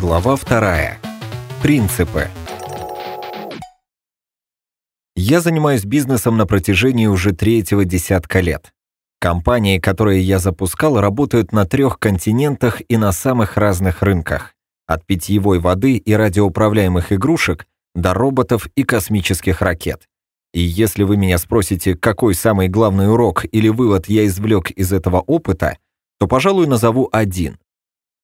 Глава вторая. Принципы. Я занимаюсь бизнесом на протяжении уже третьего десятка лет. Компании, которые я запускал, работают на трех континентах и на самых разных рынках. От питьевой воды и радиоуправляемых игрушек до роботов и космических ракет. И если вы меня спросите, какой самый главный урок или вывод я извлек из этого опыта, то, пожалуй, назову один.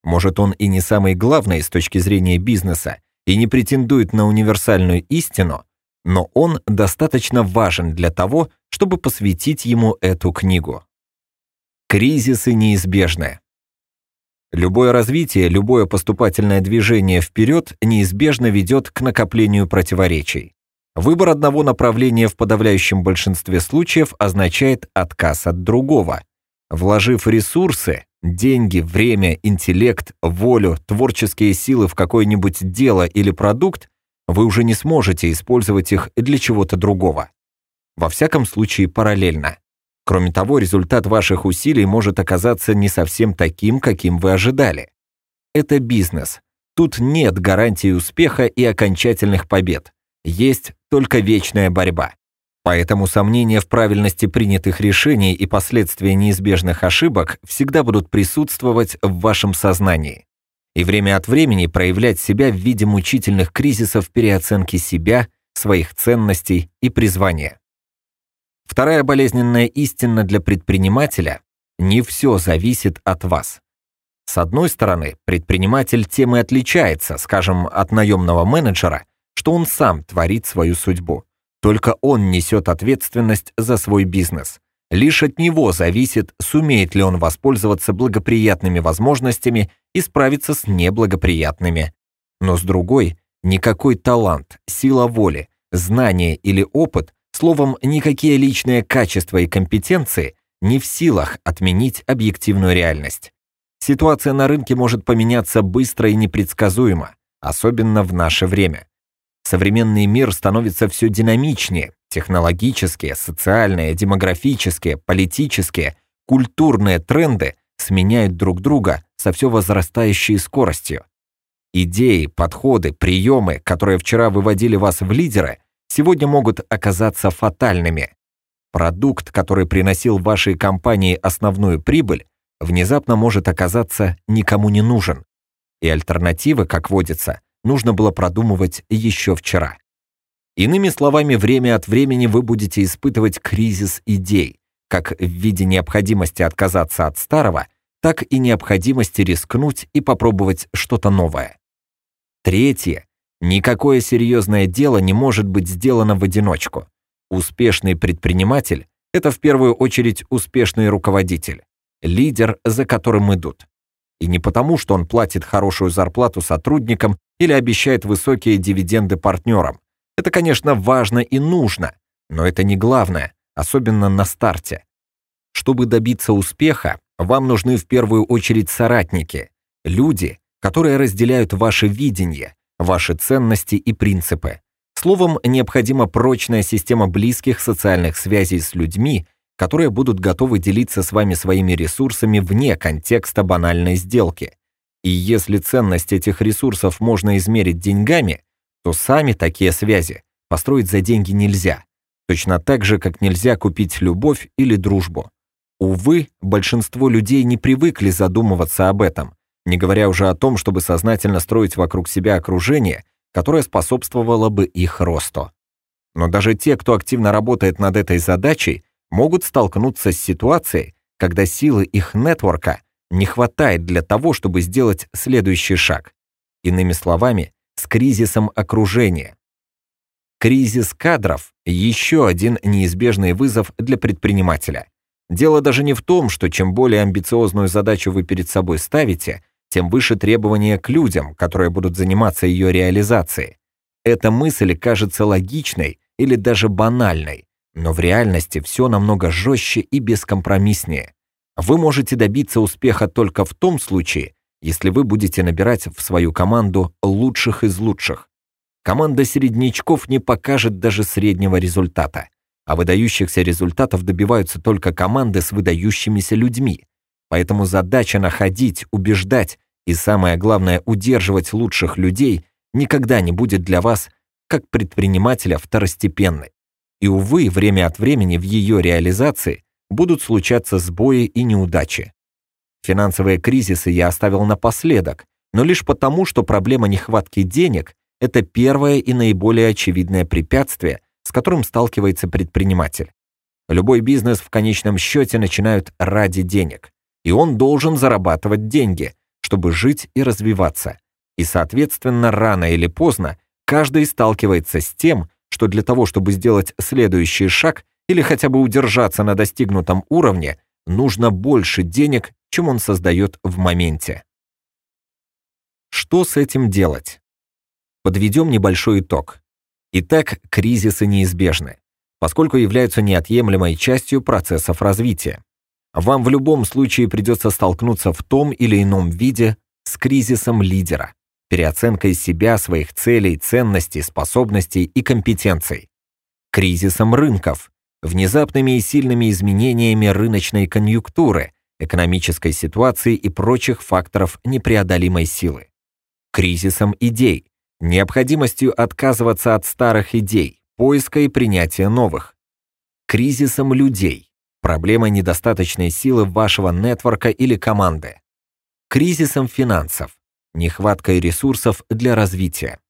Может, он и не самый главный с точки зрения бизнеса и не претендует на универсальную истину, но он достаточно важен для того, чтобы посвятить ему эту книгу. Кризисы неизбежны. Любое развитие, любое поступательное движение вперед неизбежно ведет к накоплению противоречий. Выбор одного направления в подавляющем большинстве случаев означает отказ от другого. Вложив ресурсы, деньги, время, интеллект, волю, творческие силы в какое-нибудь дело или продукт, вы уже не сможете использовать их для чего-то другого. Во всяком случае, параллельно. Кроме того, результат ваших усилий может оказаться не совсем таким, каким вы ожидали. Это бизнес. Тут нет гарантии успеха и окончательных побед. Есть только вечная борьба. Поэтому сомнения в правильности принятых решений и последствия неизбежных ошибок всегда будут присутствовать в вашем сознании. И время от времени проявлять себя в виде мучительных кризисов переоценки себя, своих ценностей и призвания. Вторая болезненная истина для предпринимателя – не все зависит от вас. С одной стороны, предприниматель тем и отличается, скажем, от наемного менеджера, что он сам творит свою судьбу. Только он несет ответственность за свой бизнес. Лишь от него зависит, сумеет ли он воспользоваться благоприятными возможностями и справиться с неблагоприятными. Но с другой, никакой талант, сила воли, знание или опыт, словом, никакие личные качества и компетенции не в силах отменить объективную реальность. Ситуация на рынке может поменяться быстро и непредсказуемо, особенно в наше время. Современный мир становится все динамичнее. Технологические, социальные, демографические, политические, культурные тренды сменяют друг друга со все возрастающей скоростью. Идеи, подходы, приемы, которые вчера выводили вас в лидеры, сегодня могут оказаться фатальными. Продукт, который приносил вашей компании основную прибыль, внезапно может оказаться никому не нужен. И альтернативы, как водится, нужно было продумывать еще вчера. Иными словами, время от времени вы будете испытывать кризис идей, как в виде необходимости отказаться от старого, так и необходимости рискнуть и попробовать что-то новое. Третье. Никакое серьезное дело не может быть сделано в одиночку. Успешный предприниматель – это в первую очередь успешный руководитель, лидер, за которым идут. И не потому, что он платит хорошую зарплату сотрудникам или обещает высокие дивиденды партнерам. Это, конечно, важно и нужно, но это не главное, особенно на старте. Чтобы добиться успеха, вам нужны в первую очередь соратники, люди, которые разделяют ваше видение, ваши ценности и принципы. Словом, необходима прочная система близких социальных связей с людьми, которые будут готовы делиться с вами своими ресурсами вне контекста банальной сделки. И если ценность этих ресурсов можно измерить деньгами, то сами такие связи построить за деньги нельзя. Точно так же, как нельзя купить любовь или дружбу. Увы, большинство людей не привыкли задумываться об этом, не говоря уже о том, чтобы сознательно строить вокруг себя окружение, которое способствовало бы их росту. Но даже те, кто активно работает над этой задачей, могут столкнуться с ситуацией, когда силы их нетворка не хватает для того, чтобы сделать следующий шаг. Иными словами, с кризисом окружения. Кризис кадров – еще один неизбежный вызов для предпринимателя. Дело даже не в том, что чем более амбициозную задачу вы перед собой ставите, тем выше требования к людям, которые будут заниматься ее реализацией. Эта мысль кажется логичной или даже банальной, но в реальности все намного жестче и бескомпромисснее. Вы можете добиться успеха только в том случае, если вы будете набирать в свою команду лучших из лучших. Команда середнячков не покажет даже среднего результата, а выдающихся результатов добиваются только команды с выдающимися людьми. Поэтому задача находить, убеждать И самое главное, удерживать лучших людей никогда не будет для вас, как предпринимателя, второстепенной. И, увы, время от времени в ее реализации будут случаться сбои и неудачи. Финансовые кризисы я оставил напоследок, но лишь потому, что проблема нехватки денег – это первое и наиболее очевидное препятствие, с которым сталкивается предприниматель. Любой бизнес в конечном счете начинают ради денег, и он должен зарабатывать деньги, чтобы жить и развиваться. И, соответственно, рано или поздно каждый сталкивается с тем, что для того, чтобы сделать следующий шаг или хотя бы удержаться на достигнутом уровне, нужно больше денег, чем он создает в моменте. Что с этим делать? Подведем небольшой итог. Итак, кризисы неизбежны, поскольку являются неотъемлемой частью процессов развития. Вам в любом случае придется столкнуться в том или ином виде с кризисом лидера, переоценкой себя, своих целей, ценностей, способностей и компетенций, кризисом рынков, внезапными и сильными изменениями рыночной конъюнктуры, экономической ситуации и прочих факторов непреодолимой силы, кризисом идей, необходимостью отказываться от старых идей, поиска и принятия новых, кризисом людей, проблемой недостаточной силы вашего нетворка или команды, кризисом финансов, нехваткой ресурсов для развития.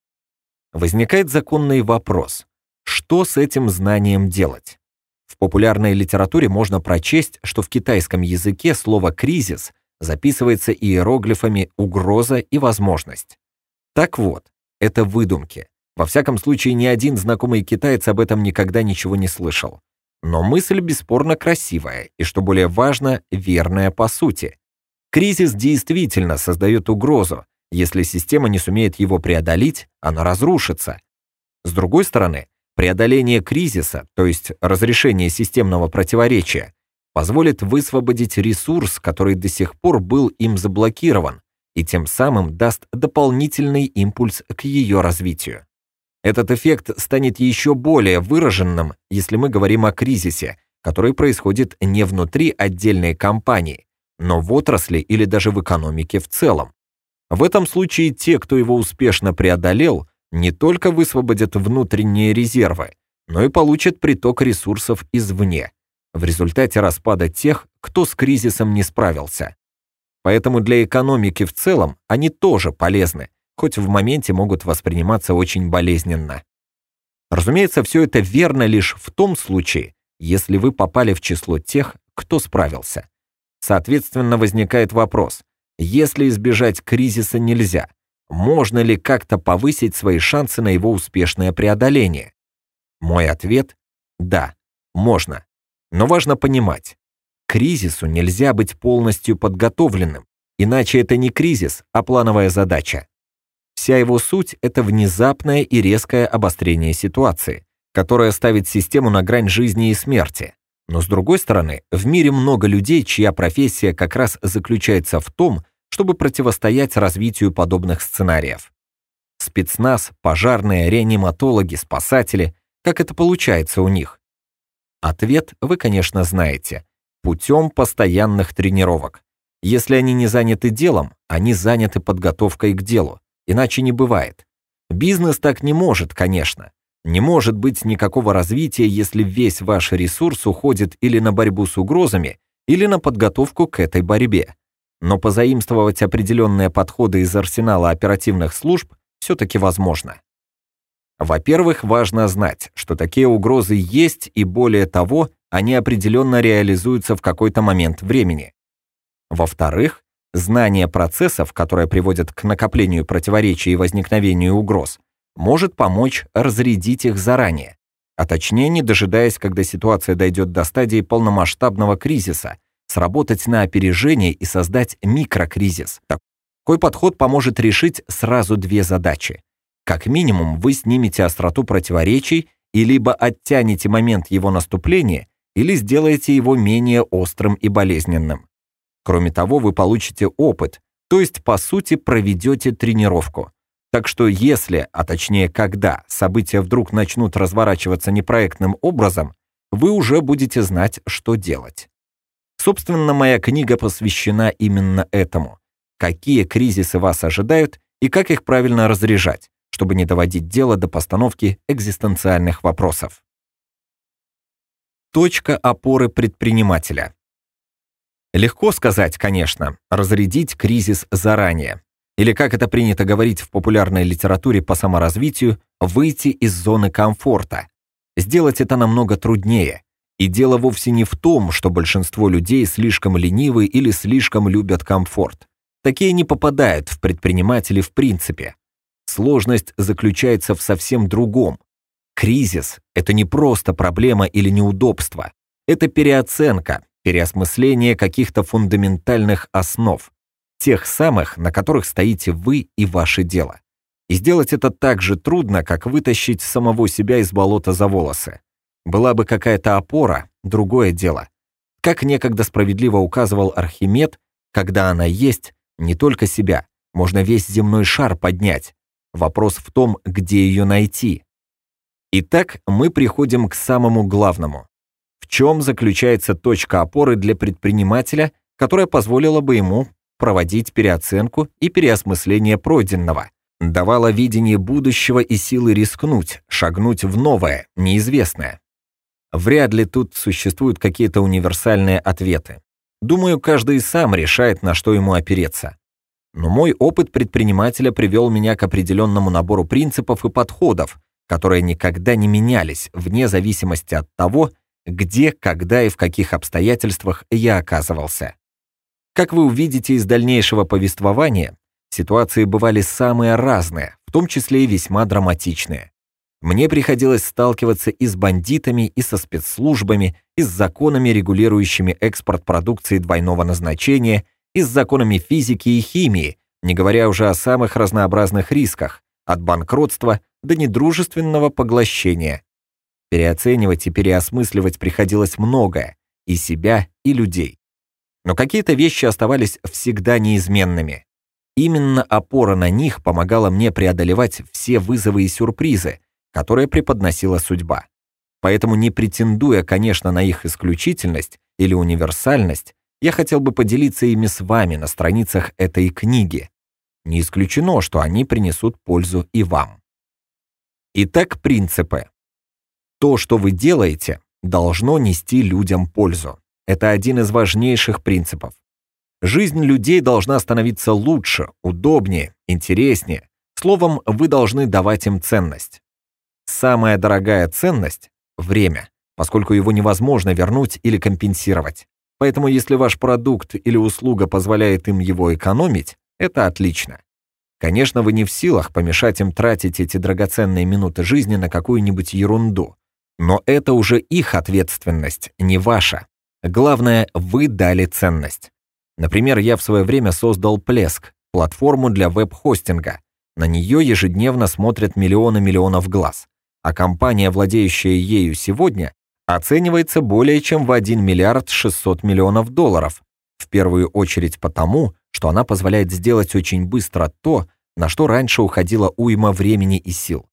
Возникает законный вопрос, что с этим знанием делать? В популярной литературе можно прочесть, что в китайском языке слово «кризис» записывается иероглифами «угроза» и «возможность». Так вот, это выдумки. Во всяком случае, ни один знакомый китаец об этом никогда ничего не слышал. Но мысль бесспорно красивая и, что более важно, верная по сути. Кризис действительно создает угрозу. Если система не сумеет его преодолеть, она разрушится. С другой стороны, преодоление кризиса, то есть разрешение системного противоречия, позволит высвободить ресурс, который до сих пор был им заблокирован, и тем самым даст дополнительный импульс к ее развитию. Этот эффект станет еще более выраженным, если мы говорим о кризисе, который происходит не внутри отдельной компании, но в отрасли или даже в экономике в целом. В этом случае те, кто его успешно преодолел, не только высвободят внутренние резервы, но и получат приток ресурсов извне, в результате распада тех, кто с кризисом не справился. Поэтому для экономики в целом они тоже полезны, хоть в моменте могут восприниматься очень болезненно. Разумеется, все это верно лишь в том случае, если вы попали в число тех, кто справился. Соответственно, возникает вопрос, если избежать кризиса нельзя, можно ли как-то повысить свои шансы на его успешное преодоление? Мой ответ – да, можно. Но важно понимать, к кризису нельзя быть полностью подготовленным, иначе это не кризис, а плановая задача. Вся его суть – это внезапное и резкое обострение ситуации, которое ставит систему на грань жизни и смерти. Но с другой стороны, в мире много людей, чья профессия как раз заключается в том, чтобы противостоять развитию подобных сценариев. Спецназ, пожарные, реаниматологи, спасатели – как это получается у них? Ответ вы, конечно, знаете. Путем постоянных тренировок. Если они не заняты делом, они заняты подготовкой к делу. Иначе не бывает. Бизнес так не может, конечно. Не может быть никакого развития, если весь ваш ресурс уходит или на борьбу с угрозами, или на подготовку к этой борьбе. Но позаимствовать определенные подходы из арсенала оперативных служб все-таки возможно. Во-первых, важно знать, что такие угрозы есть, и более того, они определенно реализуются в какой-то момент времени. Во-вторых, Знание процессов, которые приводят к накоплению противоречий и возникновению угроз, может помочь разрядить их заранее, а точнее не дожидаясь, когда ситуация дойдет до стадии полномасштабного кризиса, сработать на опережение и создать микрокризис. Такой подход поможет решить сразу две задачи. Как минимум, вы снимете остроту противоречий и либо оттянете момент его наступления, или сделаете его менее острым и болезненным. Кроме того, вы получите опыт, то есть, по сути, проведете тренировку. Так что если, а точнее когда, события вдруг начнут разворачиваться непроектным образом, вы уже будете знать, что делать. Собственно, моя книга посвящена именно этому. какие кризисы вас ожидают и как их правильно разряжать, чтобы не доводить дело до постановки экзистенциальных вопросов. Точка опоры предпринимателя. Легко сказать, конечно, разрядить кризис заранее. Или, как это принято говорить в популярной литературе по саморазвитию, выйти из зоны комфорта. Сделать это намного труднее. И дело вовсе не в том, что большинство людей слишком ленивы или слишком любят комфорт. Такие не попадают в предприниматели в принципе. Сложность заключается в совсем другом. Кризис – это не просто проблема или неудобство. Это переоценка, переосмысление каких-то фундаментальных основ, тех самых, на которых стоите вы и ваше дело. И сделать это так же трудно, как вытащить самого себя из болота за волосы. Была бы какая-то опора, другое дело. Как некогда справедливо указывал Архимед, когда она есть, не только себя, можно весь земной шар поднять. Вопрос в том, где ее найти. Итак, мы приходим к самому главному. В чем заключается точка опоры для предпринимателя, которая позволила бы ему проводить переоценку и переосмысление пройденного, давала видение будущего и силы рискнуть, шагнуть в новое, неизвестное. Вряд ли тут существуют какие-то универсальные ответы. Думаю, каждый сам решает, на что ему опереться. Но мой опыт предпринимателя привел меня к определенному набору принципов и подходов, которые никогда не менялись, вне зависимости от того, где, когда и в каких обстоятельствах я оказывался. Как вы увидите из дальнейшего повествования, ситуации бывали самые разные, в том числе и весьма драматичные. Мне приходилось сталкиваться и с бандитами, и со спецслужбами, и с законами, регулирующими экспорт продукции двойного назначения, и с законами физики и химии, не говоря уже о самых разнообразных рисках, от банкротства до недружественного поглощения, Переоценивать и переосмысливать приходилось многое, и себя, и людей. Но какие-то вещи оставались всегда неизменными. Именно опора на них помогала мне преодолевать все вызовы и сюрпризы, которые преподносила судьба. Поэтому, не претендуя, конечно, на их исключительность или универсальность, я хотел бы поделиться ими с вами на страницах этой книги. Не исключено, что они принесут пользу и вам. Итак, принципы. То, что вы делаете, должно нести людям пользу. Это один из важнейших принципов. Жизнь людей должна становиться лучше, удобнее, интереснее. Словом, вы должны давать им ценность. Самая дорогая ценность – время, поскольку его невозможно вернуть или компенсировать. Поэтому если ваш продукт или услуга позволяет им его экономить, это отлично. Конечно, вы не в силах помешать им тратить эти драгоценные минуты жизни на какую-нибудь ерунду, но это уже их ответственность, не ваша. Главное, вы дали ценность. Например, я в свое время создал Плеск, платформу для веб-хостинга. На нее ежедневно смотрят миллионы миллионов глаз. А компания, владеющая ею сегодня, оценивается более чем в 1 миллиард 600 миллионов долларов. В первую очередь потому, что она позволяет сделать очень быстро то, на что раньше уходило уйма времени и сил.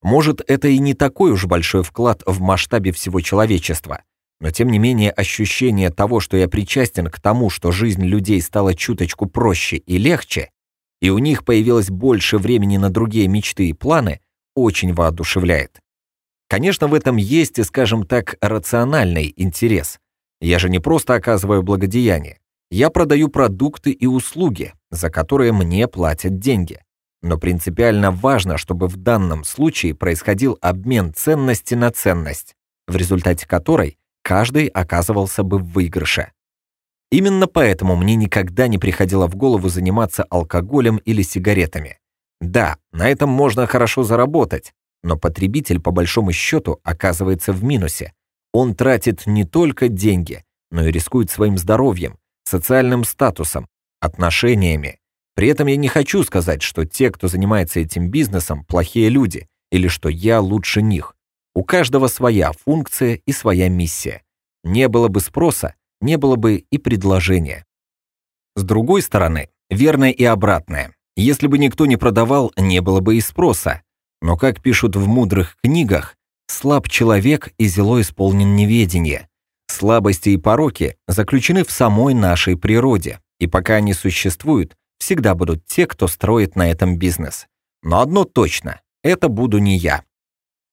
Может, это и не такой уж большой вклад в масштабе всего человечества, но тем не менее ощущение того, что я причастен к тому, что жизнь людей стала чуточку проще и легче, и у них появилось больше времени на другие мечты и планы, очень воодушевляет. Конечно, в этом есть скажем так, рациональный интерес. Я же не просто оказываю благодеяние. Я продаю продукты и услуги, за которые мне платят деньги. Но принципиально важно, чтобы в данном случае происходил обмен ценности на ценность, в результате которой каждый оказывался бы в выигрыше. Именно поэтому мне никогда не приходило в голову заниматься алкоголем или сигаретами. Да, на этом можно хорошо заработать, но потребитель по большому счету оказывается в минусе. Он тратит не только деньги, но и рискует своим здоровьем, социальным статусом, отношениями, при этом я не хочу сказать, что те, кто занимается этим бизнесом, плохие люди, или что я лучше них. У каждого своя функция и своя миссия. Не было бы спроса, не было бы и предложения. С другой стороны, верное и обратное. Если бы никто не продавал, не было бы и спроса. Но, как пишут в мудрых книгах, слаб человек и зело исполнен неведение. Слабости и пороки заключены в самой нашей природе, и пока они существуют, всегда будут те, кто строит на этом бизнес. Но одно точно – это буду не я.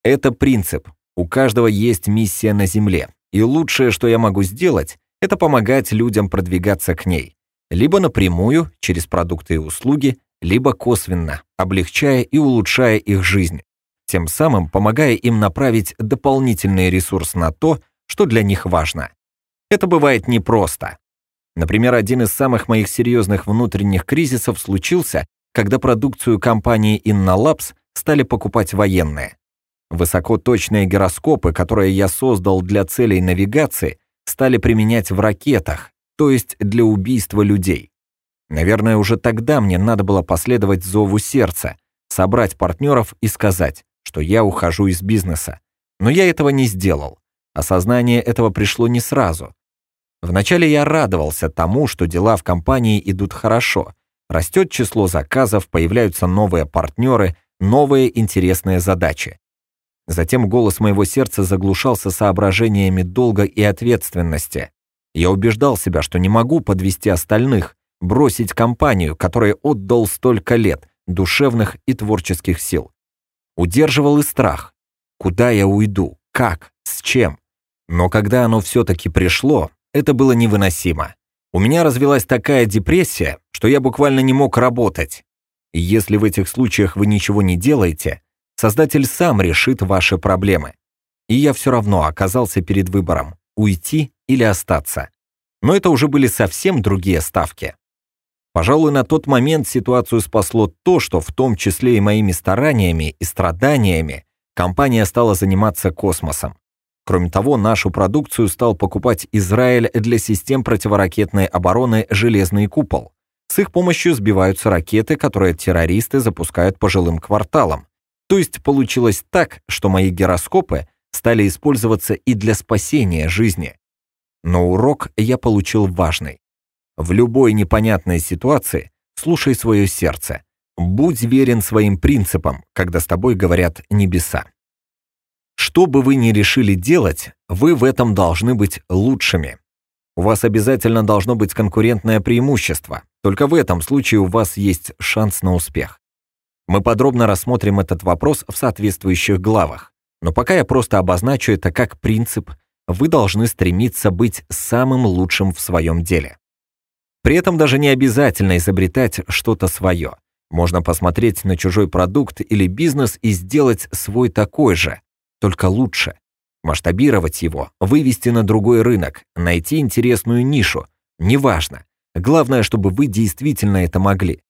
Это принцип. У каждого есть миссия на Земле. И лучшее, что я могу сделать, это помогать людям продвигаться к ней. Либо напрямую, через продукты и услуги, либо косвенно, облегчая и улучшая их жизнь, тем самым помогая им направить дополнительный ресурс на то, что для них важно. Это бывает непросто. Например, один из самых моих серьезных внутренних кризисов случился, когда продукцию компании InnoLabs стали покупать военные. Высокоточные гироскопы, которые я создал для целей навигации, стали применять в ракетах, то есть для убийства людей. Наверное, уже тогда мне надо было последовать зову сердца, собрать партнеров и сказать, что я ухожу из бизнеса. Но я этого не сделал. Осознание этого пришло не сразу. Вначале я радовался тому, что дела в компании идут хорошо. Растет число заказов, появляются новые партнеры, новые интересные задачи. Затем голос моего сердца заглушался соображениями долга и ответственности. Я убеждал себя, что не могу подвести остальных, бросить компанию, которой отдал столько лет, душевных и творческих сил. Удерживал и страх. Куда я уйду? Как? С чем? Но когда оно все-таки пришло, это было невыносимо. У меня развелась такая депрессия, что я буквально не мог работать. И если в этих случаях вы ничего не делаете, Создатель сам решит ваши проблемы. И я все равно оказался перед выбором – уйти или остаться. Но это уже были совсем другие ставки. Пожалуй, на тот момент ситуацию спасло то, что в том числе и моими стараниями и страданиями компания стала заниматься космосом. Кроме того, нашу продукцию стал покупать Израиль для систем противоракетной обороны «Железный купол». С их помощью сбиваются ракеты, которые террористы запускают по жилым кварталам. То есть получилось так, что мои гироскопы стали использоваться и для спасения жизни. Но урок я получил важный. В любой непонятной ситуации слушай свое сердце. Будь верен своим принципам, когда с тобой говорят небеса. Что бы вы ни решили делать, вы в этом должны быть лучшими. У вас обязательно должно быть конкурентное преимущество. Только в этом случае у вас есть шанс на успех. Мы подробно рассмотрим этот вопрос в соответствующих главах. Но пока я просто обозначу это как принцип, вы должны стремиться быть самым лучшим в своем деле. При этом даже не обязательно изобретать что-то свое. Можно посмотреть на чужой продукт или бизнес и сделать свой такой же, только лучше. Масштабировать его, вывести на другой рынок, найти интересную нишу. Неважно. Главное, чтобы вы действительно это могли.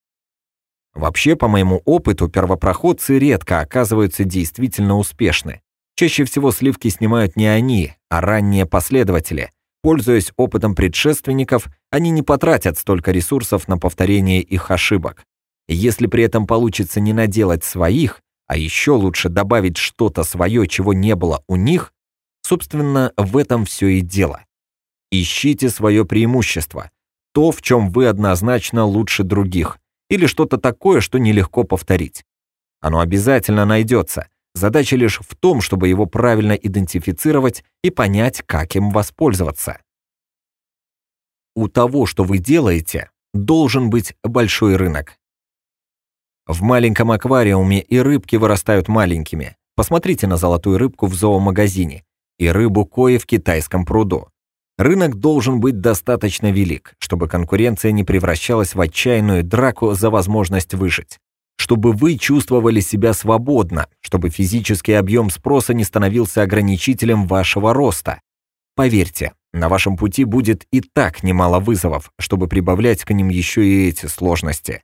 Вообще, по моему опыту, первопроходцы редко оказываются действительно успешны. Чаще всего сливки снимают не они, а ранние последователи, Пользуясь опытом предшественников, они не потратят столько ресурсов на повторение их ошибок. Если при этом получится не наделать своих, а еще лучше добавить что-то свое, чего не было у них, собственно, в этом все и дело. Ищите свое преимущество, то, в чем вы однозначно лучше других, или что-то такое, что нелегко повторить. Оно обязательно найдется, Задача лишь в том, чтобы его правильно идентифицировать и понять, как им воспользоваться. У того, что вы делаете, должен быть большой рынок. В маленьком аквариуме и рыбки вырастают маленькими. Посмотрите на золотую рыбку в зоомагазине и рыбу кои в китайском пруду. Рынок должен быть достаточно велик, чтобы конкуренция не превращалась в отчаянную драку за возможность выжить чтобы вы чувствовали себя свободно, чтобы физический объем спроса не становился ограничителем вашего роста. Поверьте, на вашем пути будет и так немало вызовов, чтобы прибавлять к ним еще и эти сложности.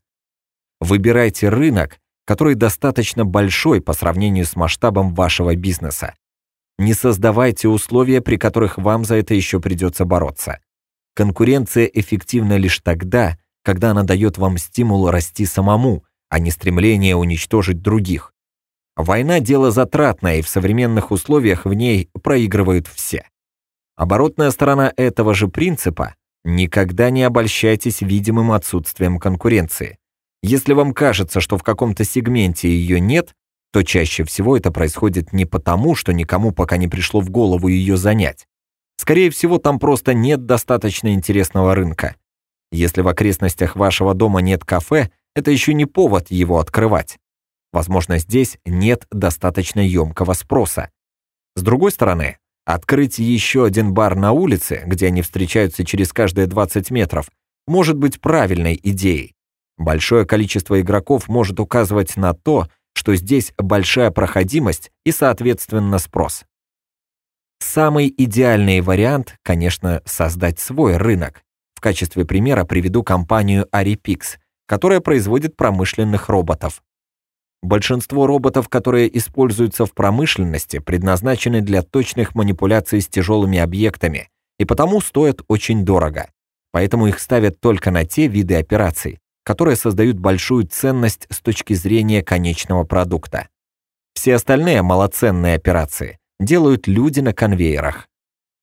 Выбирайте рынок, который достаточно большой по сравнению с масштабом вашего бизнеса. Не создавайте условия, при которых вам за это еще придется бороться. Конкуренция эффективна лишь тогда, когда она дает вам стимул расти самому, а не стремление уничтожить других. Война – дело затратное, и в современных условиях в ней проигрывают все. Оборотная сторона этого же принципа – никогда не обольщайтесь видимым отсутствием конкуренции. Если вам кажется, что в каком-то сегменте ее нет, то чаще всего это происходит не потому, что никому пока не пришло в голову ее занять. Скорее всего, там просто нет достаточно интересного рынка. Если в окрестностях вашего дома нет кафе, это еще не повод его открывать. Возможно, здесь нет достаточно емкого спроса. С другой стороны, открыть еще один бар на улице, где они встречаются через каждые 20 метров, может быть правильной идеей. Большое количество игроков может указывать на то, что здесь большая проходимость и, соответственно, спрос. Самый идеальный вариант, конечно, создать свой рынок. В качестве примера приведу компанию Aripix, которая производит промышленных роботов. Большинство роботов, которые используются в промышленности, предназначены для точных манипуляций с тяжелыми объектами и потому стоят очень дорого. Поэтому их ставят только на те виды операций, которые создают большую ценность с точки зрения конечного продукта. Все остальные малоценные операции делают люди на конвейерах.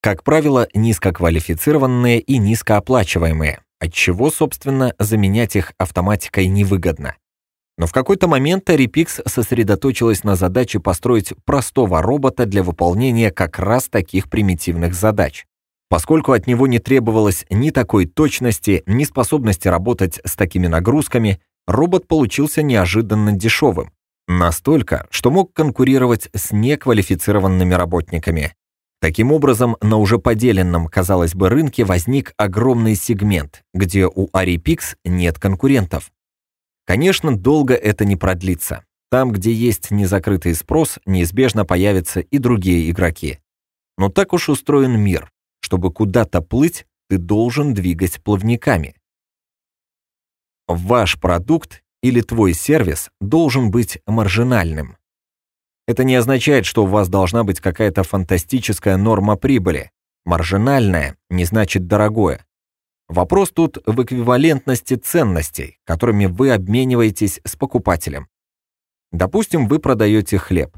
Как правило, низкоквалифицированные и низкооплачиваемые, отчего, собственно, заменять их автоматикой невыгодно. Но в какой-то момент Арипикс сосредоточилась на задаче построить простого робота для выполнения как раз таких примитивных задач. Поскольку от него не требовалось ни такой точности, ни способности работать с такими нагрузками, робот получился неожиданно дешевым. Настолько, что мог конкурировать с неквалифицированными работниками. Таким образом, на уже поделенном, казалось бы, рынке возник огромный сегмент, где у Aripix нет конкурентов. Конечно, долго это не продлится. Там, где есть незакрытый спрос, неизбежно появятся и другие игроки. Но так уж устроен мир. Чтобы куда-то плыть, ты должен двигать плавниками. Ваш продукт или твой сервис должен быть маржинальным. Это не означает, что у вас должна быть какая-то фантастическая норма прибыли. Маржинальное не значит дорогое. Вопрос тут в эквивалентности ценностей, которыми вы обмениваетесь с покупателем. Допустим, вы продаете хлеб.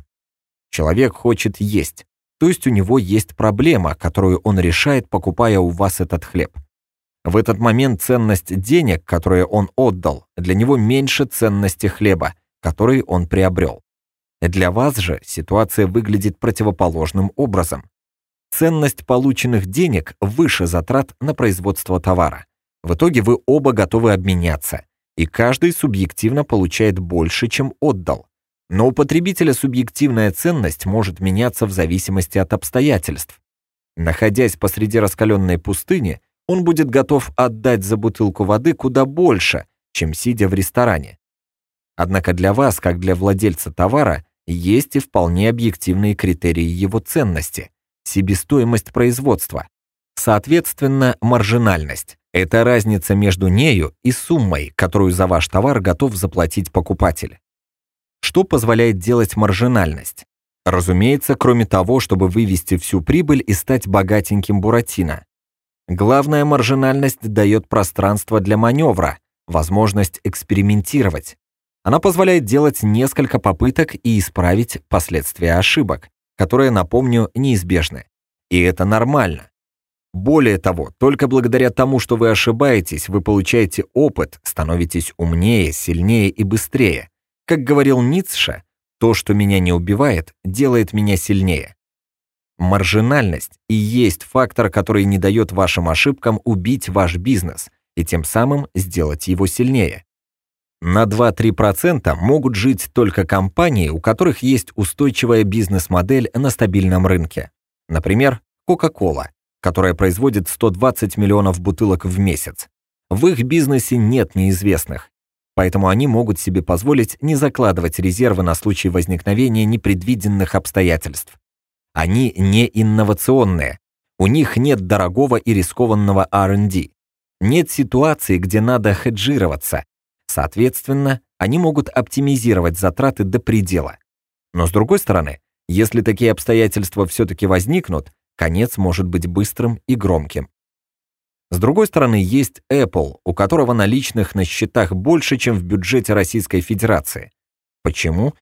Человек хочет есть, то есть у него есть проблема, которую он решает, покупая у вас этот хлеб. В этот момент ценность денег, которые он отдал, для него меньше ценности хлеба, который он приобрел. Для вас же ситуация выглядит противоположным образом. Ценность полученных денег выше затрат на производство товара. В итоге вы оба готовы обменяться, и каждый субъективно получает больше, чем отдал. Но у потребителя субъективная ценность может меняться в зависимости от обстоятельств. Находясь посреди раскаленной пустыни, он будет готов отдать за бутылку воды куда больше, чем сидя в ресторане. Однако для вас, как для владельца товара, есть и вполне объективные критерии его ценности – себестоимость производства. Соответственно, маржинальность – это разница между нею и суммой, которую за ваш товар готов заплатить покупатель. Что позволяет делать маржинальность? Разумеется, кроме того, чтобы вывести всю прибыль и стать богатеньким Буратино. Главная маржинальность дает пространство для маневра, возможность экспериментировать. Она позволяет делать несколько попыток и исправить последствия ошибок которые, напомню, неизбежны. И это нормально. Более того, только благодаря тому, что вы ошибаетесь, вы получаете опыт, становитесь умнее, сильнее и быстрее. Как говорил Ницше, то, что меня не убивает, делает меня сильнее. Маржинальность и есть фактор, который не дает вашим ошибкам убить ваш бизнес и тем самым сделать его сильнее. На 2-3% могут жить только компании, у которых есть устойчивая бизнес-модель на стабильном рынке. Например, Coca-Cola, которая производит 120 миллионов бутылок в месяц. В их бизнесе нет неизвестных, поэтому они могут себе позволить не закладывать резервы на случай возникновения непредвиденных обстоятельств. Они не инновационные, у них нет дорогого и рискованного R&D. Нет ситуации, где надо хеджироваться, Соответственно, они могут оптимизировать затраты до предела. Но с другой стороны, если такие обстоятельства все-таки возникнут, конец может быть быстрым и громким. С другой стороны, есть Apple, у которого наличных на счетах больше, чем в бюджете Российской Федерации. Почему?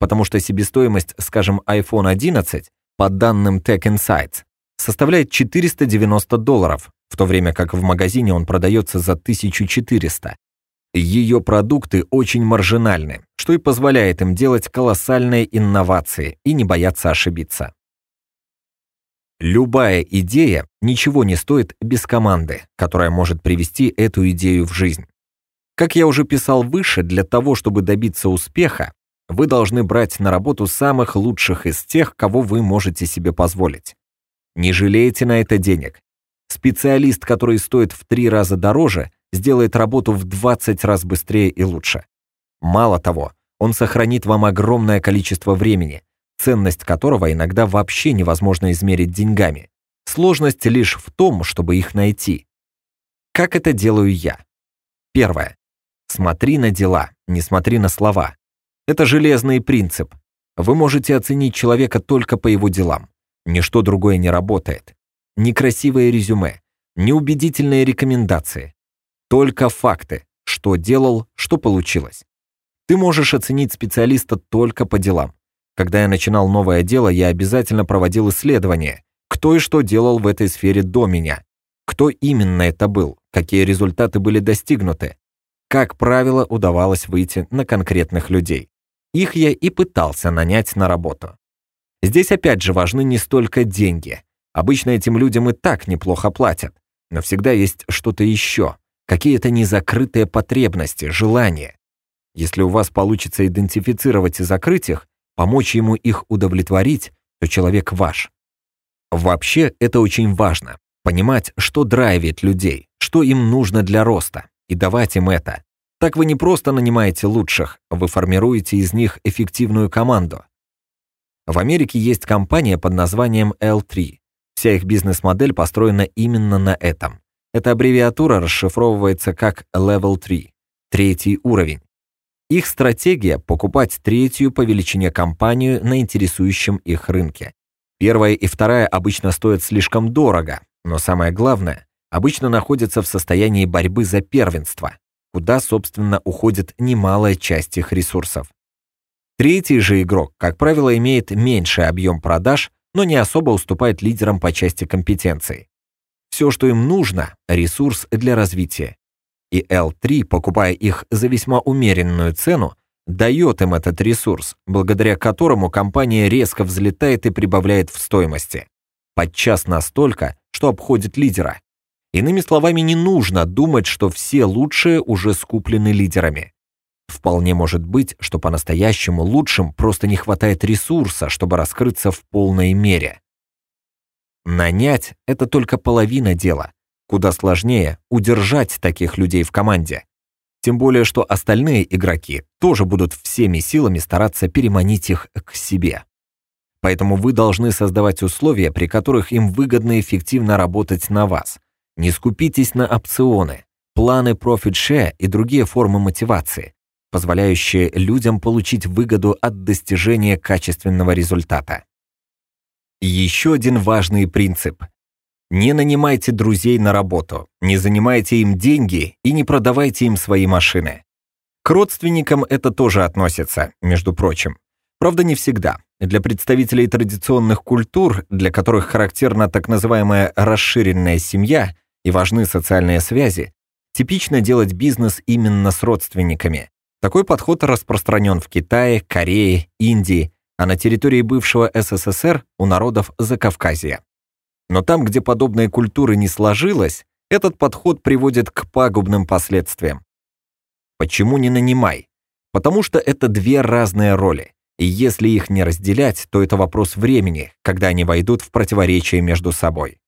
Потому что себестоимость, скажем, iPhone 11, по данным Tech Insights, составляет 490 долларов, в то время как в магазине он продается за 1400. Ее продукты очень маржинальны, что и позволяет им делать колоссальные инновации и не бояться ошибиться. Любая идея ничего не стоит без команды, которая может привести эту идею в жизнь. Как я уже писал выше, для того, чтобы добиться успеха, вы должны брать на работу самых лучших из тех, кого вы можете себе позволить. Не жалейте на это денег. Специалист, который стоит в три раза дороже, сделает работу в 20 раз быстрее и лучше. Мало того, он сохранит вам огромное количество времени, ценность которого иногда вообще невозможно измерить деньгами. Сложность лишь в том, чтобы их найти. Как это делаю я? Первое. Смотри на дела, не смотри на слова. Это железный принцип. Вы можете оценить человека только по его делам. Ничто другое не работает. Ни красивое резюме, ни убедительные рекомендации. Только факты, что делал, что получилось. Ты можешь оценить специалиста только по делам. Когда я начинал новое дело, я обязательно проводил исследования, кто и что делал в этой сфере до меня, кто именно это был, какие результаты были достигнуты. Как правило, удавалось выйти на конкретных людей. Их я и пытался нанять на работу. Здесь опять же важны не столько деньги. Обычно этим людям и так неплохо платят. Но всегда есть что-то еще, какие-то незакрытые потребности, желания. Если у вас получится идентифицировать и закрыть их, помочь ему их удовлетворить, то человек ваш. Вообще это очень важно. Понимать, что драйвит людей, что им нужно для роста, и давать им это. Так вы не просто нанимаете лучших, вы формируете из них эффективную команду. В Америке есть компания под названием L3. Вся их бизнес-модель построена именно на этом. Эта аббревиатура расшифровывается как Level 3, третий уровень. Их стратегия – покупать третью по величине компанию на интересующем их рынке. Первая и вторая обычно стоят слишком дорого, но самое главное, обычно находятся в состоянии борьбы за первенство куда, собственно, уходит немалая часть их ресурсов. Третий же игрок, как правило, имеет меньший объем продаж, но не особо уступает лидерам по части компетенций. Все, что им нужно – ресурс для развития. И L3, покупая их за весьма умеренную цену, дает им этот ресурс, благодаря которому компания резко взлетает и прибавляет в стоимости. Подчас настолько, что обходит лидера. Иными словами, не нужно думать, что все лучшие уже скуплены лидерами. Вполне может быть, что по-настоящему лучшим просто не хватает ресурса, чтобы раскрыться в полной мере. Нанять – это только половина дела. Куда сложнее удержать таких людей в команде. Тем более, что остальные игроки тоже будут всеми силами стараться переманить их к себе. Поэтому вы должны создавать условия, при которых им выгодно эффективно работать на вас – не скупитесь на опционы, планы Profit Share и другие формы мотивации, позволяющие людям получить выгоду от достижения качественного результата. Еще один важный принцип. Не нанимайте друзей на работу, не занимайте им деньги и не продавайте им свои машины. К родственникам это тоже относится, между прочим. Правда, не всегда. Для представителей традиционных культур, для которых характерна так называемая расширенная семья, и важны социальные связи, типично делать бизнес именно с родственниками. Такой подход распространен в Китае, Корее, Индии, а на территории бывшего СССР у народов Закавказья. Но там, где подобная культура не сложилась, этот подход приводит к пагубным последствиям. Почему не нанимай? Потому что это две разные роли. И если их не разделять, то это вопрос времени, когда они войдут в противоречие между собой.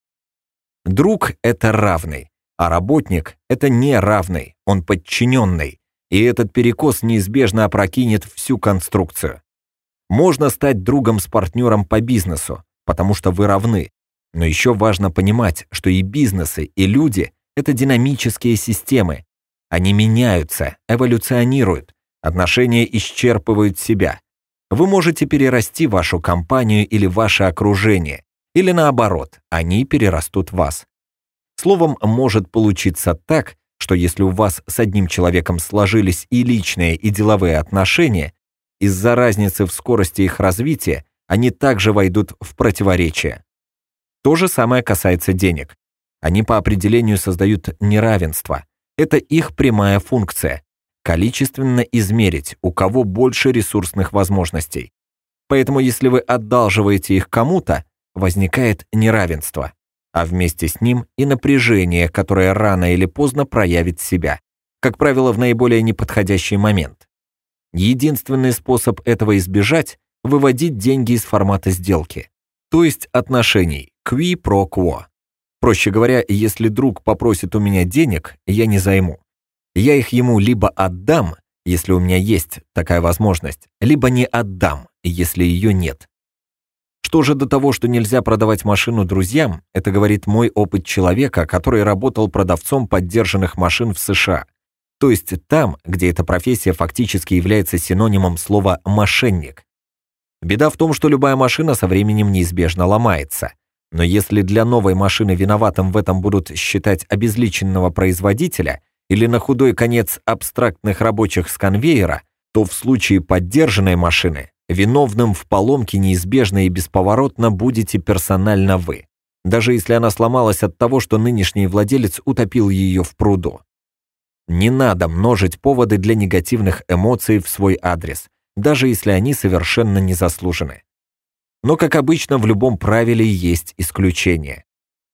Друг — это равный, а работник — это неравный, он подчиненный, и этот перекос неизбежно опрокинет всю конструкцию. Можно стать другом с партнером по бизнесу, потому что вы равны, но еще важно понимать, что и бизнесы, и люди — это динамические системы. Они меняются, эволюционируют, отношения исчерпывают себя. Вы можете перерасти вашу компанию или ваше окружение, или наоборот, они перерастут вас. Словом, может получиться так, что если у вас с одним человеком сложились и личные, и деловые отношения, из-за разницы в скорости их развития они также войдут в противоречие. То же самое касается денег. Они по определению создают неравенство. Это их прямая функция – количественно измерить, у кого больше ресурсных возможностей. Поэтому если вы одалживаете их кому-то, возникает неравенство, а вместе с ним и напряжение, которое рано или поздно проявит себя, как правило, в наиболее неподходящий момент. Единственный способ этого избежать – выводить деньги из формата сделки, то есть отношений qui pro quo. Проще говоря, если друг попросит у меня денег, я не займу. Я их ему либо отдам, если у меня есть такая возможность, либо не отдам, если ее нет. Что же до того, что нельзя продавать машину друзьям, это говорит мой опыт человека, который работал продавцом поддержанных машин в США. То есть там, где эта профессия фактически является синонимом слова «мошенник». Беда в том, что любая машина со временем неизбежно ломается. Но если для новой машины виноватым в этом будут считать обезличенного производителя или на худой конец абстрактных рабочих с конвейера, то в случае поддержанной машины виновным в поломке неизбежно и бесповоротно будете персонально вы, даже если она сломалась от того, что нынешний владелец утопил ее в пруду. Не надо множить поводы для негативных эмоций в свой адрес, даже если они совершенно не заслужены. Но, как обычно, в любом правиле есть исключение.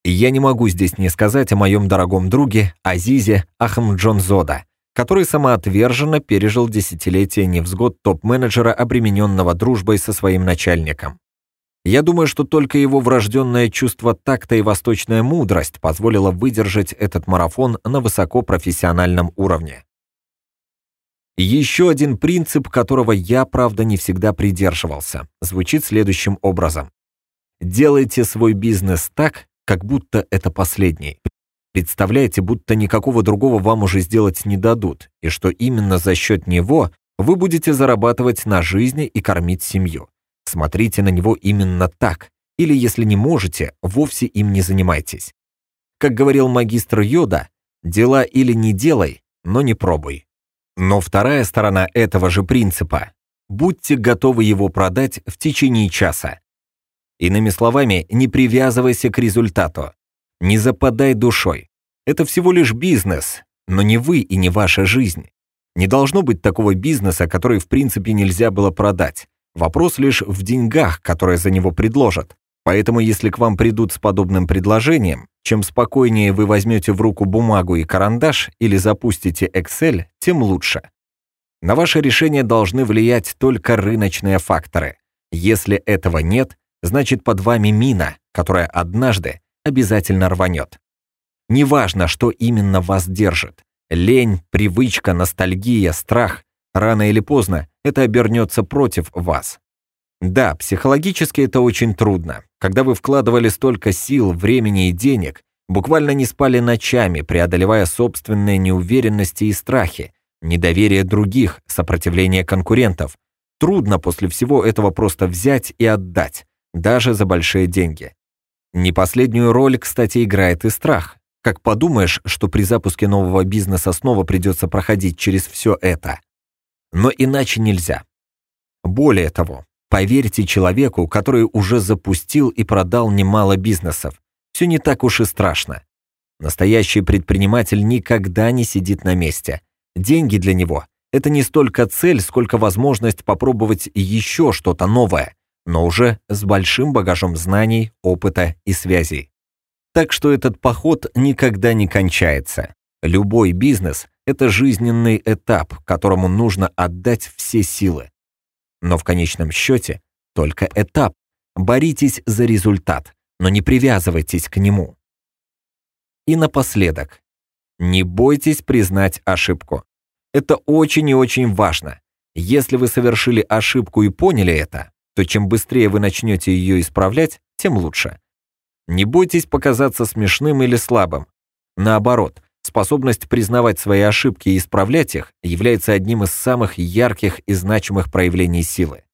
И я не могу здесь не сказать о моем дорогом друге Азизе Ахмджонзода, который самоотверженно пережил десятилетие невзгод топ-менеджера, обремененного дружбой со своим начальником. Я думаю, что только его врожденное чувство такта и восточная мудрость позволило выдержать этот марафон на высокопрофессиональном уровне. Еще один принцип, которого я, правда, не всегда придерживался, звучит следующим образом. Делайте свой бизнес так, как будто это последний. Представляете, будто никакого другого вам уже сделать не дадут, и что именно за счет него вы будете зарабатывать на жизни и кормить семью. Смотрите на него именно так, или если не можете, вовсе им не занимайтесь. Как говорил магистр Йода, дела или не делай, но не пробуй. Но вторая сторона этого же принципа – будьте готовы его продать в течение часа. Иными словами, не привязывайся к результату. Не западай душой. Это всего лишь бизнес, но не вы и не ваша жизнь. Не должно быть такого бизнеса, который в принципе нельзя было продать. Вопрос лишь в деньгах, которые за него предложат. Поэтому если к вам придут с подобным предложением, чем спокойнее вы возьмете в руку бумагу и карандаш или запустите Excel, тем лучше. На ваше решение должны влиять только рыночные факторы. Если этого нет, значит под вами мина, которая однажды обязательно рванет. Неважно, что именно вас держит. Лень, привычка, ностальгия, страх. Рано или поздно это обернется против вас. Да, психологически это очень трудно. Когда вы вкладывали столько сил, времени и денег, буквально не спали ночами, преодолевая собственные неуверенности и страхи, недоверие других, сопротивление конкурентов. Трудно после всего этого просто взять и отдать, даже за большие деньги. Не последнюю роль, кстати, играет и страх. Как подумаешь, что при запуске нового бизнеса снова придется проходить через все это. Но иначе нельзя. Более того, Поверьте человеку, который уже запустил и продал немало бизнесов. Все не так уж и страшно. Настоящий предприниматель никогда не сидит на месте. Деньги для него – это не столько цель, сколько возможность попробовать еще что-то новое, но уже с большим багажом знаний, опыта и связей. Так что этот поход никогда не кончается. Любой бизнес – это жизненный этап, которому нужно отдать все силы. Но в конечном счете только этап. Боритесь за результат, но не привязывайтесь к нему. И напоследок, не бойтесь признать ошибку. Это очень и очень важно. Если вы совершили ошибку и поняли это, то чем быстрее вы начнете ее исправлять, тем лучше. Не бойтесь показаться смешным или слабым. Наоборот, Способность признавать свои ошибки и исправлять их является одним из самых ярких и значимых проявлений силы.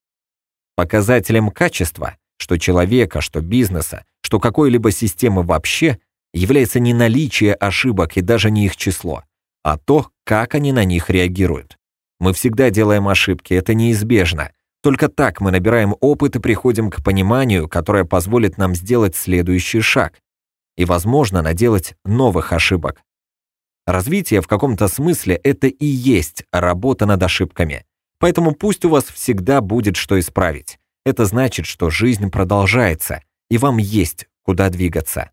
Показателем качества, что человека, что бизнеса, что какой-либо системы вообще, является не наличие ошибок и даже не их число, а то, как они на них реагируют. Мы всегда делаем ошибки, это неизбежно. Только так мы набираем опыт и приходим к пониманию, которое позволит нам сделать следующий шаг и, возможно, наделать новых ошибок. Развитие в каком-то смысле – это и есть работа над ошибками. Поэтому пусть у вас всегда будет что исправить. Это значит, что жизнь продолжается, и вам есть куда двигаться.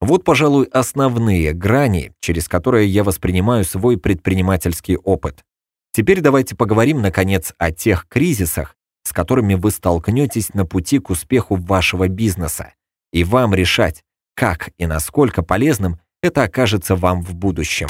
Вот, пожалуй, основные грани, через которые я воспринимаю свой предпринимательский опыт. Теперь давайте поговорим, наконец, о тех кризисах, с которыми вы столкнетесь на пути к успеху вашего бизнеса, и вам решать, как и насколько полезным это окажется вам в будущем.